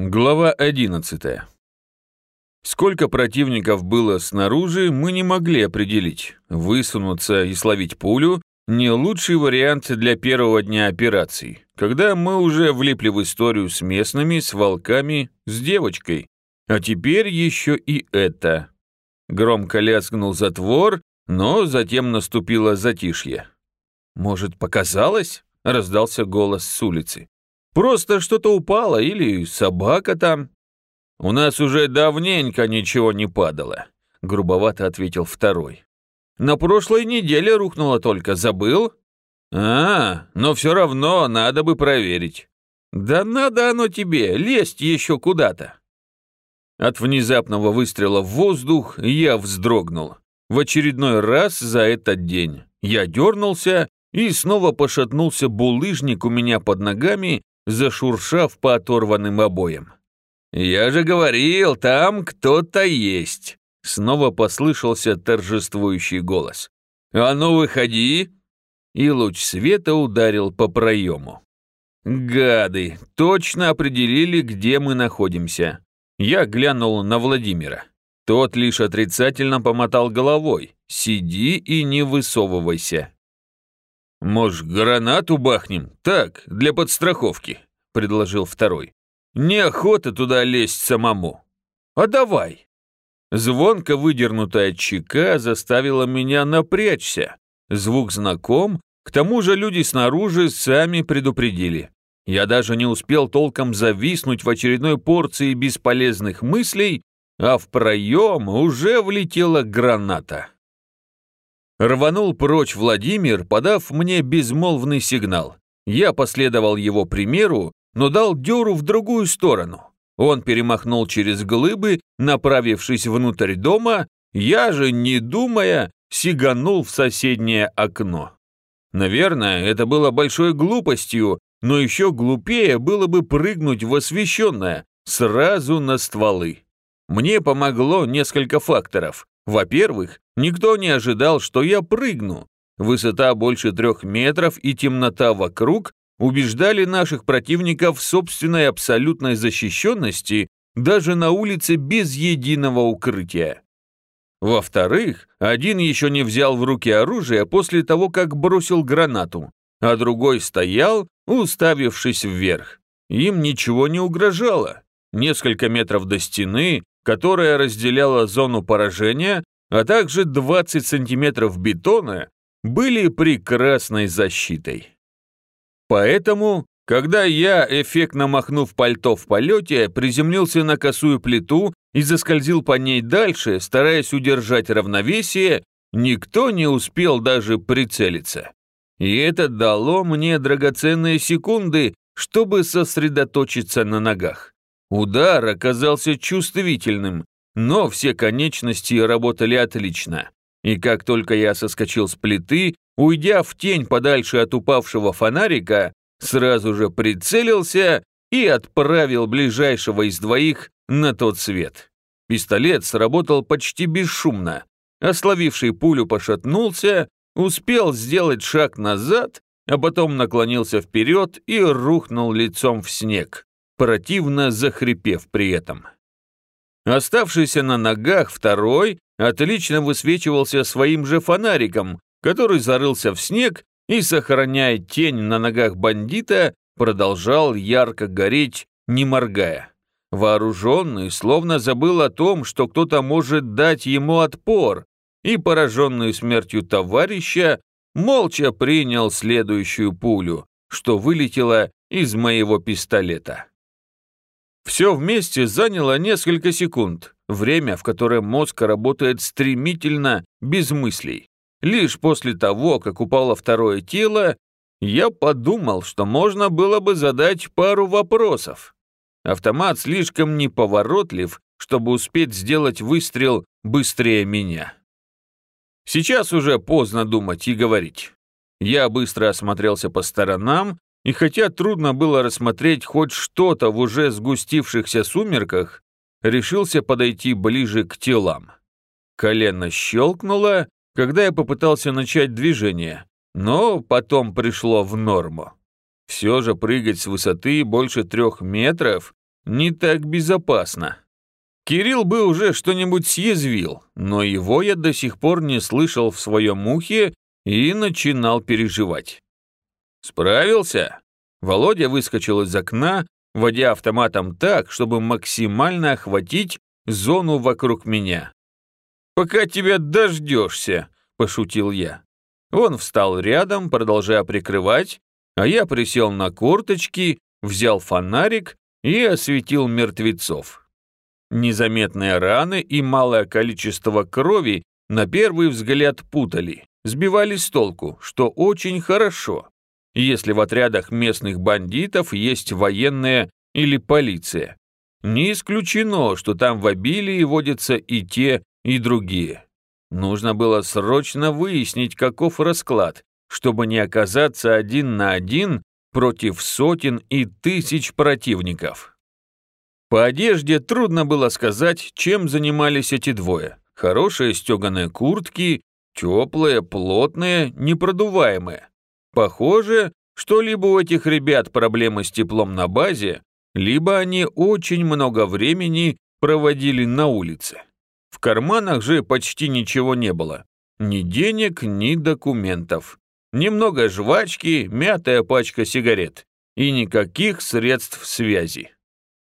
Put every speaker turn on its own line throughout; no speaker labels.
Глава 11. Сколько противников было снаружи, мы не могли определить. Высунуться и словить пулю – не лучший вариант для первого дня операций, когда мы уже влипли в историю с местными, с волками, с девочкой. А теперь еще и это. Громко лязгнул затвор, но затем наступило затишье. «Может, показалось?» – раздался голос с улицы. Просто что-то упало или собака там». «У нас уже давненько ничего не падало», — грубовато ответил второй. «На прошлой неделе рухнуло только, забыл?» «А, но все равно надо бы проверить». «Да надо оно тебе, лезть еще куда-то». От внезапного выстрела в воздух я вздрогнул. В очередной раз за этот день. Я дернулся и снова пошатнулся булыжник у меня под ногами, зашуршав по оторванным обоям. «Я же говорил, там кто-то есть!» Снова послышался торжествующий голос. «А ну, выходи!» И луч света ударил по проему. «Гады! Точно определили, где мы находимся!» Я глянул на Владимира. Тот лишь отрицательно помотал головой. «Сиди и не высовывайся!» «Может, гранату бахнем? Так, для подстраховки», — предложил второй. «Неохота туда лезть самому». «А давай». Звонко выдернутая чека заставила меня напрячься. Звук знаком, к тому же люди снаружи сами предупредили. Я даже не успел толком зависнуть в очередной порции бесполезных мыслей, а в проем уже влетела граната. Рванул прочь Владимир, подав мне безмолвный сигнал. Я последовал его примеру, но дал дёру в другую сторону. Он перемахнул через глыбы, направившись внутрь дома, я же, не думая, сиганул в соседнее окно. Наверное, это было большой глупостью, но еще глупее было бы прыгнуть в освещенное, сразу на стволы. Мне помогло несколько факторов. Во-первых, никто не ожидал, что я прыгну. Высота больше трех метров и темнота вокруг убеждали наших противников в собственной абсолютной защищенности даже на улице без единого укрытия. Во-вторых, один еще не взял в руки оружие после того, как бросил гранату, а другой стоял, уставившись вверх. Им ничего не угрожало. Несколько метров до стены, которая разделяла зону поражения, а также 20 сантиметров бетона, были прекрасной защитой. Поэтому, когда я, эффектно махнув пальто в полете, приземлился на косую плиту и заскользил по ней дальше, стараясь удержать равновесие, никто не успел даже прицелиться. И это дало мне драгоценные секунды, чтобы сосредоточиться на ногах. Удар оказался чувствительным, но все конечности работали отлично. И как только я соскочил с плиты, уйдя в тень подальше от упавшего фонарика, сразу же прицелился и отправил ближайшего из двоих на тот свет. Пистолет сработал почти бесшумно. Ословивший пулю пошатнулся, успел сделать шаг назад, а потом наклонился вперед и рухнул лицом в снег противно захрипев при этом. Оставшийся на ногах второй отлично высвечивался своим же фонариком, который зарылся в снег и, сохраняя тень на ногах бандита, продолжал ярко гореть, не моргая. Вооруженный словно забыл о том, что кто-то может дать ему отпор, и, пораженный смертью товарища, молча принял следующую пулю, что вылетела из моего пистолета. Все вместе заняло несколько секунд, время, в которое мозг работает стремительно, без мыслей. Лишь после того, как упало второе тело, я подумал, что можно было бы задать пару вопросов. Автомат слишком неповоротлив, чтобы успеть сделать выстрел быстрее меня. Сейчас уже поздно думать и говорить. Я быстро осмотрелся по сторонам и хотя трудно было рассмотреть хоть что-то в уже сгустившихся сумерках, решился подойти ближе к телам. Колено щелкнуло, когда я попытался начать движение, но потом пришло в норму. Все же прыгать с высоты больше трех метров не так безопасно. Кирилл бы уже что-нибудь съязвил, но его я до сих пор не слышал в своем ухе и начинал переживать. «Справился?» Володя выскочил из окна, водя автоматом так, чтобы максимально охватить зону вокруг меня. «Пока тебя дождешься», – пошутил я. Он встал рядом, продолжая прикрывать, а я присел на корточки, взял фонарик и осветил мертвецов. Незаметные раны и малое количество крови на первый взгляд путали, сбивали с толку, что очень хорошо, если в отрядах местных бандитов есть военные или полиция. Не исключено, что там в обилии водятся и те, и другие. Нужно было срочно выяснить, каков расклад, чтобы не оказаться один на один против сотен и тысяч противников. По одежде трудно было сказать, чем занимались эти двое. Хорошие стеганые куртки, теплые, плотные, непродуваемые. Похоже, что либо у этих ребят проблемы с теплом на базе, либо они очень много времени проводили на улице. В карманах же почти ничего не было. Ни денег, ни документов. Немного жвачки, мятая пачка сигарет. И никаких средств связи.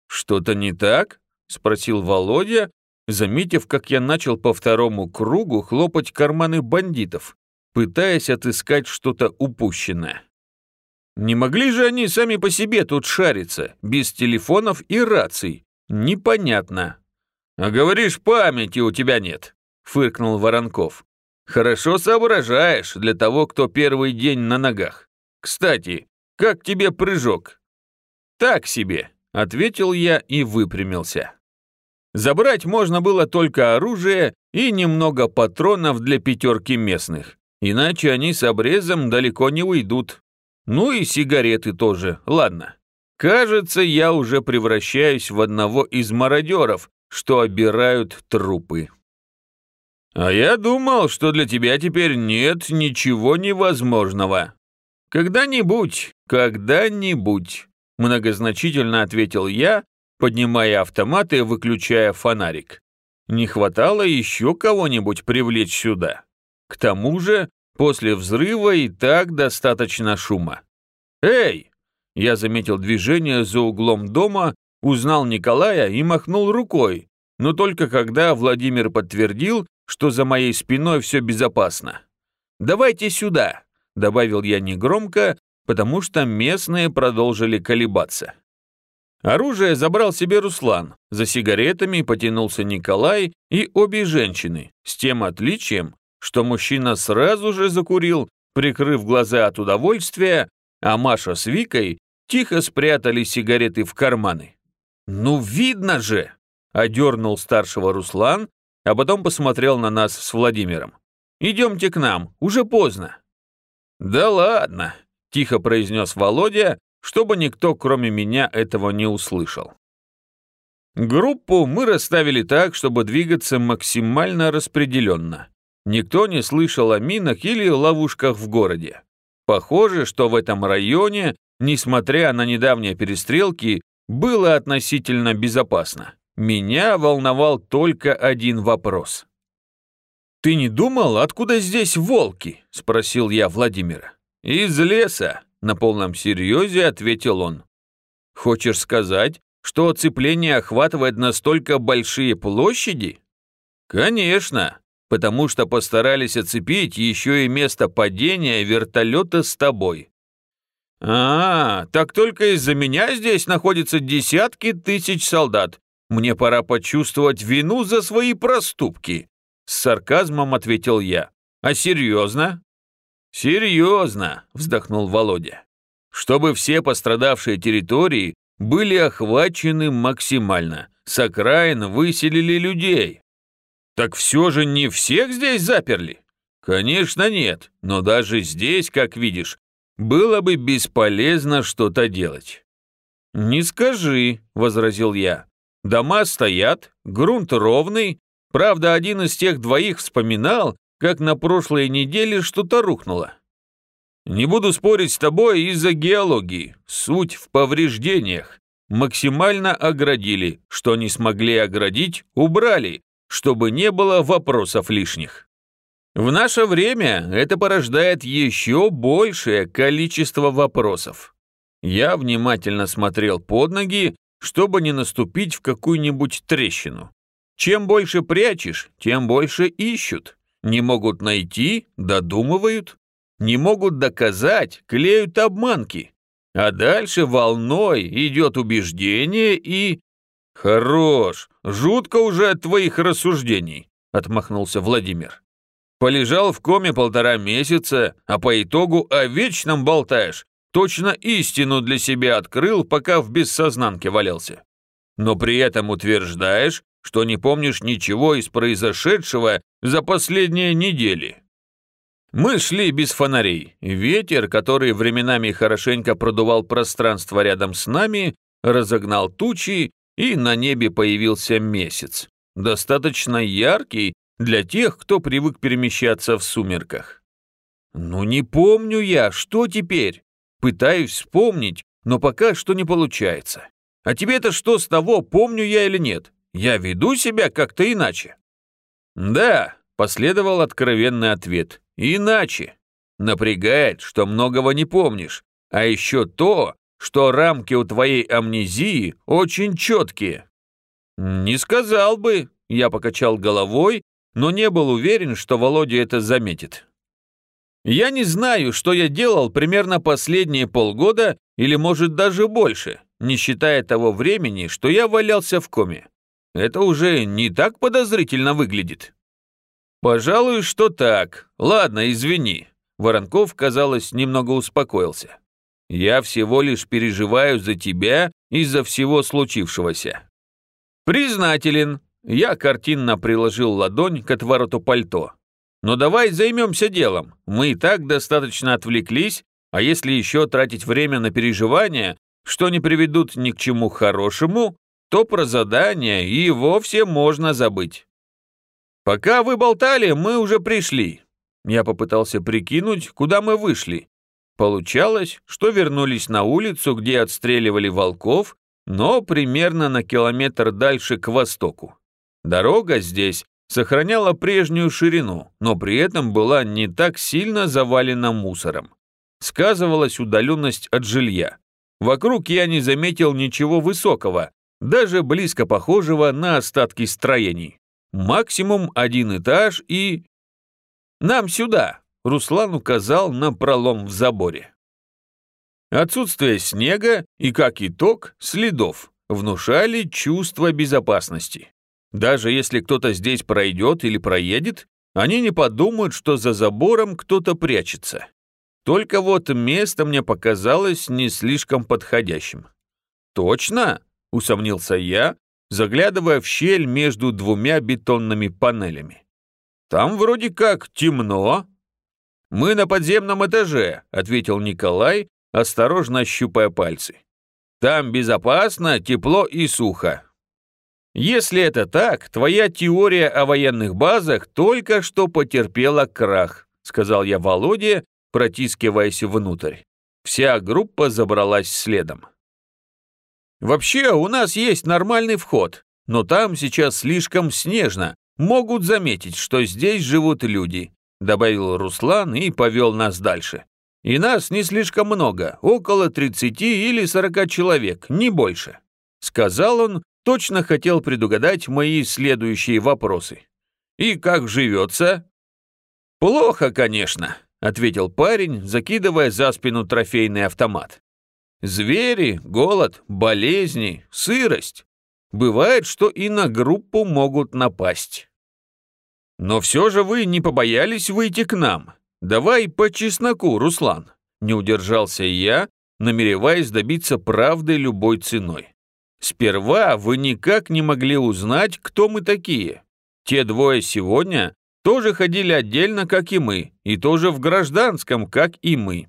«Что-то не так?» – спросил Володя, заметив, как я начал по второму кругу хлопать карманы бандитов, пытаясь отыскать что-то упущенное. Не могли же они сами по себе тут шариться, без телефонов и раций? Непонятно. «А говоришь, памяти у тебя нет», — фыркнул Воронков. «Хорошо соображаешь для того, кто первый день на ногах. Кстати, как тебе прыжок?» «Так себе», — ответил я и выпрямился. Забрать можно было только оружие и немного патронов для пятерки местных, иначе они с обрезом далеко не уйдут. Ну и сигареты тоже, ладно. Кажется, я уже превращаюсь в одного из мародеров, что обирают трупы. А я думал, что для тебя теперь нет ничего невозможного. Когда-нибудь, когда-нибудь, многозначительно ответил я, поднимая автомат и выключая фонарик. Не хватало еще кого-нибудь привлечь сюда. К тому же, после взрыва и так достаточно шума. «Эй!» Я заметил движение за углом дома Узнал Николая и махнул рукой, но только когда Владимир подтвердил, что за моей спиной все безопасно. «Давайте сюда», — добавил я негромко, потому что местные продолжили колебаться. Оружие забрал себе Руслан, за сигаретами потянулся Николай и обе женщины, с тем отличием, что мужчина сразу же закурил, прикрыв глаза от удовольствия, а Маша с Викой тихо спрятали сигареты в карманы. «Ну, видно же!» – одернул старшего Руслан, а потом посмотрел на нас с Владимиром. «Идемте к нам, уже поздно». «Да ладно», – тихо произнес Володя, чтобы никто, кроме меня, этого не услышал. Группу мы расставили так, чтобы двигаться максимально распределенно. Никто не слышал о минах или ловушках в городе. Похоже, что в этом районе, несмотря на недавние перестрелки, было относительно безопасно. Меня волновал только один вопрос. «Ты не думал, откуда здесь волки?» – спросил я Владимира. «Из леса», – на полном серьезе ответил он. «Хочешь сказать, что оцепление охватывает настолько большие площади?» «Конечно, потому что постарались оцепить еще и место падения вертолета с тобой. «А, так только из-за меня здесь находятся десятки тысяч солдат. Мне пора почувствовать вину за свои проступки», — с сарказмом ответил я. «А серьезно?» «Серьезно», — вздохнул Володя. «Чтобы все пострадавшие территории были охвачены максимально, с окраин выселили людей». «Так все же не всех здесь заперли?» «Конечно нет, но даже здесь, как видишь, было бы бесполезно что-то делать. «Не скажи», — возразил я. «Дома стоят, грунт ровный. Правда, один из тех двоих вспоминал, как на прошлой неделе что-то рухнуло. Не буду спорить с тобой из-за геологии. Суть в повреждениях. максимально оградили, что не смогли оградить, убрали, чтобы не было вопросов лишних. В наше время это порождает еще большее количество вопросов. Я внимательно смотрел под ноги, чтобы не наступить в какую-нибудь трещину. Чем больше прячешь, тем больше ищут. Не могут найти, додумывают. Не могут доказать, клеют обманки. А дальше волной идет убеждение и... «Хорош, жутко уже от твоих рассуждений», — отмахнулся Владимир. «Полежал в коме полтора месяца, а по итогу о вечном болтаешь. Точно истину для себя открыл, пока в бессознанке валялся. Но при этом утверждаешь, что не помнишь ничего из произошедшего за последние недели. Мы шли без фонарей. Ветер, который временами хорошенько продувал пространство рядом с нами, разогнал тучи, и на небе появился месяц. Достаточно яркий для тех, кто привык перемещаться в сумерках. Ну не помню я, что теперь? Пытаюсь вспомнить, но пока что не получается. А тебе-то что с того, помню я или нет? Я веду себя как-то иначе. Да, последовал откровенный ответ. Иначе. Напрягает, что многого не помнишь. А еще то, что рамки у твоей амнезии очень четкие. Не сказал бы, я покачал головой, но не был уверен, что Володя это заметит. Я не знаю, что я делал примерно последние полгода или, может, даже больше, не считая того времени, что я валялся в коме. Это уже не так подозрительно выглядит. Пожалуй, что так. Ладно, извини. Воронков, казалось, немного успокоился. Я всего лишь переживаю за тебя из-за всего случившегося. Признателен. Я картинно приложил ладонь к отвороту пальто. Но давай займемся делом. Мы и так достаточно отвлеклись, а если еще тратить время на переживания, что не приведут ни к чему хорошему, то про задание и вовсе можно забыть. Пока вы болтали, мы уже пришли. Я попытался прикинуть, куда мы вышли. Получалось, что вернулись на улицу, где отстреливали волков, но примерно на километр дальше к востоку. Дорога здесь сохраняла прежнюю ширину, но при этом была не так сильно завалена мусором. Сказывалась удаленность от жилья. Вокруг я не заметил ничего высокого, даже близко похожего на остатки строений. Максимум один этаж и... «Нам сюда!» — Руслан указал на пролом в заборе. Отсутствие снега и, как итог, следов внушали чувство безопасности. Даже если кто-то здесь пройдет или проедет, они не подумают, что за забором кто-то прячется. Только вот место мне показалось не слишком подходящим. «Точно?» — усомнился я, заглядывая в щель между двумя бетонными панелями. «Там вроде как темно». «Мы на подземном этаже», — ответил Николай, осторожно щупая пальцы. «Там безопасно, тепло и сухо. Если это так, твоя теория о военных базах только что потерпела крах, сказал я Володе, протискиваясь внутрь. Вся группа забралась следом. Вообще, у нас есть нормальный вход, но там сейчас слишком снежно. Могут заметить, что здесь живут люди, добавил Руслан и повел нас дальше. И нас не слишком много, около 30 или 40 человек, не больше. Сказал он точно хотел предугадать мои следующие вопросы. «И как живется?» «Плохо, конечно», — ответил парень, закидывая за спину трофейный автомат. «Звери, голод, болезни, сырость. Бывает, что и на группу могут напасть. Но все же вы не побоялись выйти к нам. Давай по чесноку, Руслан». Не удержался я, намереваясь добиться правды любой ценой. Сперва вы никак не могли узнать, кто мы такие. Те двое сегодня тоже ходили отдельно, как и мы, и тоже в гражданском, как и мы.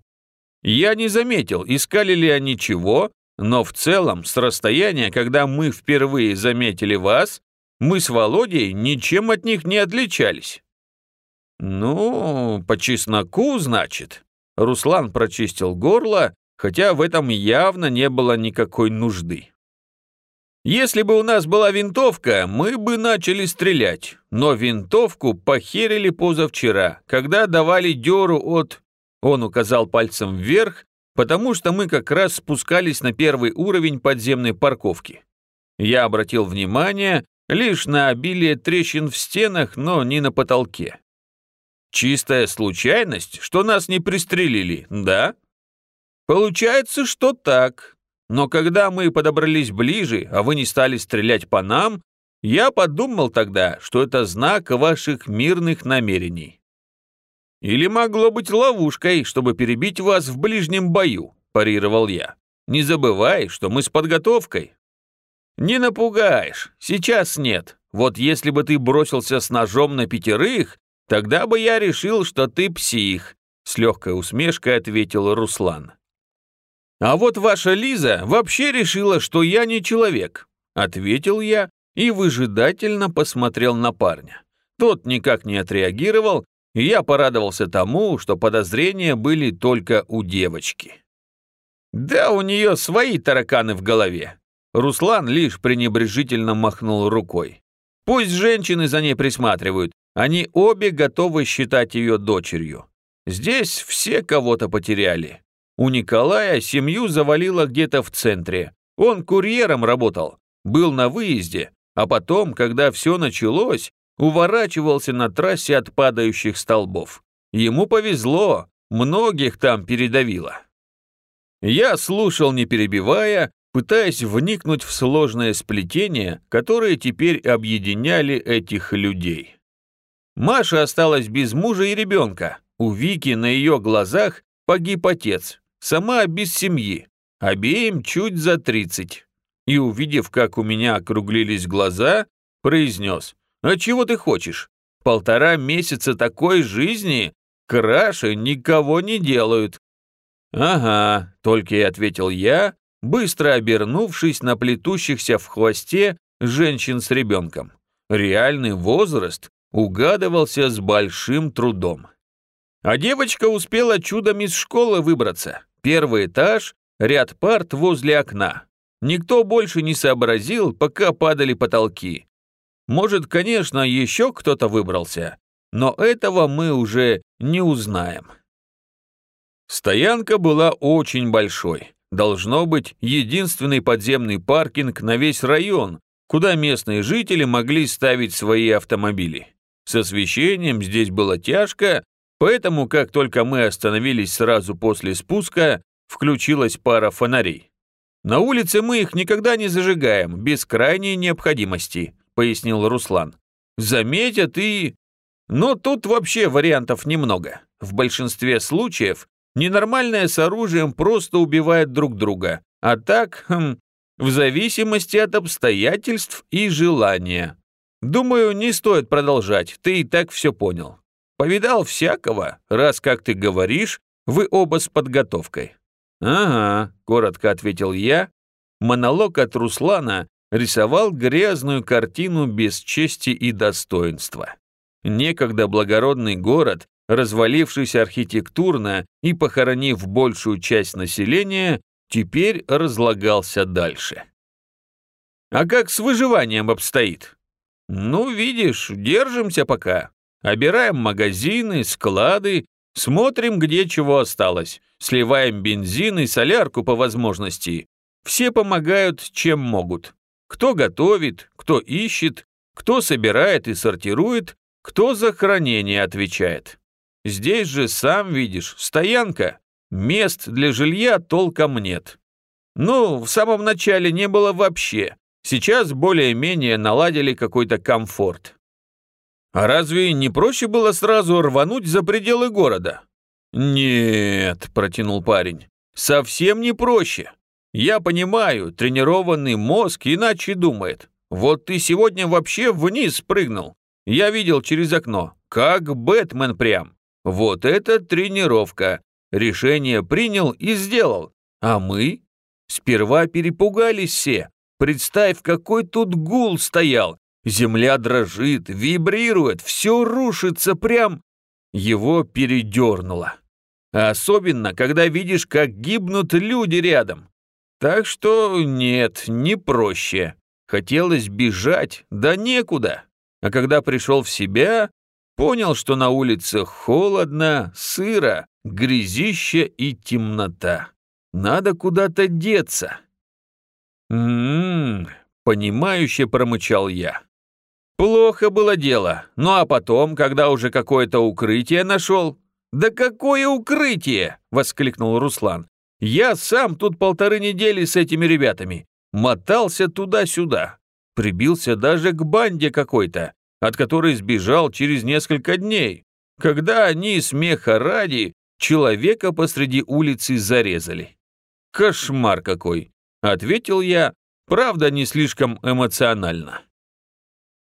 Я не заметил, искали ли они чего, но в целом, с расстояния, когда мы впервые заметили вас, мы с Володей ничем от них не отличались. Ну, по чесноку, значит. Руслан прочистил горло, хотя в этом явно не было никакой нужды. Если бы у нас была винтовка, мы бы начали стрелять, но винтовку похерили позавчера, когда давали дёру от... Он указал пальцем вверх, потому что мы как раз спускались на первый уровень подземной парковки. Я обратил внимание лишь на обилие трещин в стенах, но не на потолке. Чистая случайность, что нас не пристрелили, да? Получается, что так. Но когда мы подобрались ближе, а вы не стали стрелять по нам, я подумал тогда, что это знак ваших мирных намерений. Или могло быть ловушкой, чтобы перебить вас в ближнем бою, парировал я. Не забывай, что мы с подготовкой. Не напугаешь, сейчас нет. Вот если бы ты бросился с ножом на пятерых, тогда бы я решил, что ты псих, с легкой усмешкой ответил Руслан. «А вот ваша Лиза вообще решила, что я не человек», ответил я и выжидательно посмотрел на парня. Тот никак не отреагировал, и я порадовался тому, что подозрения были только у девочки. «Да у нее свои тараканы в голове», Руслан лишь пренебрежительно махнул рукой. «Пусть женщины за ней присматривают, они обе готовы считать ее дочерью. Здесь все кого-то потеряли. У Николая семью завалило где-то в центре. Он курьером работал, был на выезде, а потом, когда все началось, уворачивался на трассе от падающих столбов. Ему повезло, многих там передавило. Я слушал, не перебивая, пытаясь вникнуть в сложное сплетение, которое теперь объединяли этих людей. Маша осталась без мужа и ребенка. У Вики на ее глазах погиб отец, Сама без семьи, обеим чуть за тридцать. И, увидев, как у меня округлились глаза, произнес, «А чего ты хочешь? Полтора месяца такой жизни краше никого не делают». «Ага», — только и ответил я, быстро обернувшись на плетущихся в хвосте женщин с ребенком. Реальный возраст угадывался с большим трудом. А девочка успела чудом из школы выбраться. Первый этаж, ряд парт возле окна. Никто больше не сообразил, пока падали потолки. Может, конечно, еще кто-то выбрался, но этого мы уже не узнаем. Стоянка была очень большой. Должно быть единственный подземный паркинг на весь район, куда местные жители могли ставить свои автомобили. С освещением здесь было тяжко, Поэтому, как только мы остановились сразу после спуска, включилась пара фонарей. «На улице мы их никогда не зажигаем, без крайней необходимости», пояснил Руслан. «Заметят и...» Но тут вообще вариантов немного. В большинстве случаев ненормальное с оружием просто убивает друг друга, а так, хм, в зависимости от обстоятельств и желания. Думаю, не стоит продолжать, ты и так все понял. Повидал всякого, раз, как ты говоришь, вы оба с подготовкой». «Ага», — коротко ответил я. Монолог от Руслана рисовал грязную картину без чести и достоинства. Некогда благородный город, развалившийся архитектурно и похоронив большую часть населения, теперь разлагался дальше. «А как с выживанием обстоит?» «Ну, видишь, держимся пока. Обираем магазины, склады, смотрим, где чего осталось, сливаем бензин и солярку по возможности. Все помогают, чем могут. Кто готовит, кто ищет, кто собирает и сортирует, кто за хранение отвечает. Здесь же, сам видишь, стоянка. Мест для жилья толком нет. Ну, в самом начале не было вообще. Сейчас более-менее наладили какой-то комфорт. А разве не проще было сразу рвануть за пределы города? Нет, протянул парень, совсем не проще. Я понимаю, тренированный мозг иначе думает. Вот ты сегодня вообще вниз прыгнул. Я видел через окно, как Бэтмен прям. Вот это тренировка. Решение принял и сделал. А мы? Сперва перепугались все. Представь, какой тут гул стоял, Земля дрожит, вибрирует, все рушится прям... Его передернуло. Особенно, когда видишь, как гибнут люди рядом. Так что нет, не проще. Хотелось бежать, да некуда. А когда пришел в себя, понял, что на улице холодно, сыро, грязище и темнота. Надо куда-то деться. «М-м-м», понимающе промычал я. Плохо было дело. Ну а потом, когда уже какое-то укрытие нашел... «Да какое укрытие!» — воскликнул Руслан. «Я сам тут полторы недели с этими ребятами. Мотался туда-сюда. Прибился даже к банде какой-то, от которой сбежал через несколько дней, когда они, смеха ради, человека посреди улицы зарезали. Кошмар какой!» — ответил я, правда, не слишком эмоционально.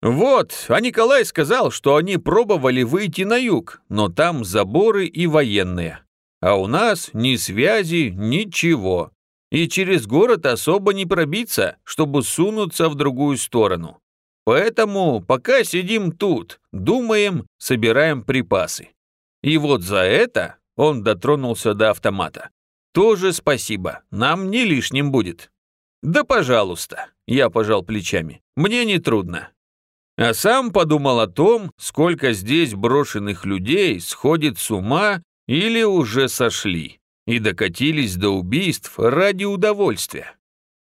Вот, а Николай сказал, что они пробовали выйти на юг, но там заборы и военные. А у нас ни связи, ничего. И через город особо не пробиться, чтобы сунуться в другую сторону. Поэтому пока сидим тут, думаем, собираем припасы. И вот за это он дотронулся до автомата. Тоже спасибо, нам не лишним будет. Да пожалуйста, я пожал плечами, мне не трудно. А сам подумал о том, сколько здесь брошенных людей сходит с ума или уже сошли и докатились до убийств ради удовольствия.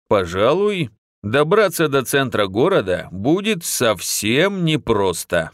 Пожалуй, добраться до центра города будет совсем непросто.